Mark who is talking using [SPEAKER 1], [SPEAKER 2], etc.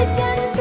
[SPEAKER 1] to Jonathan.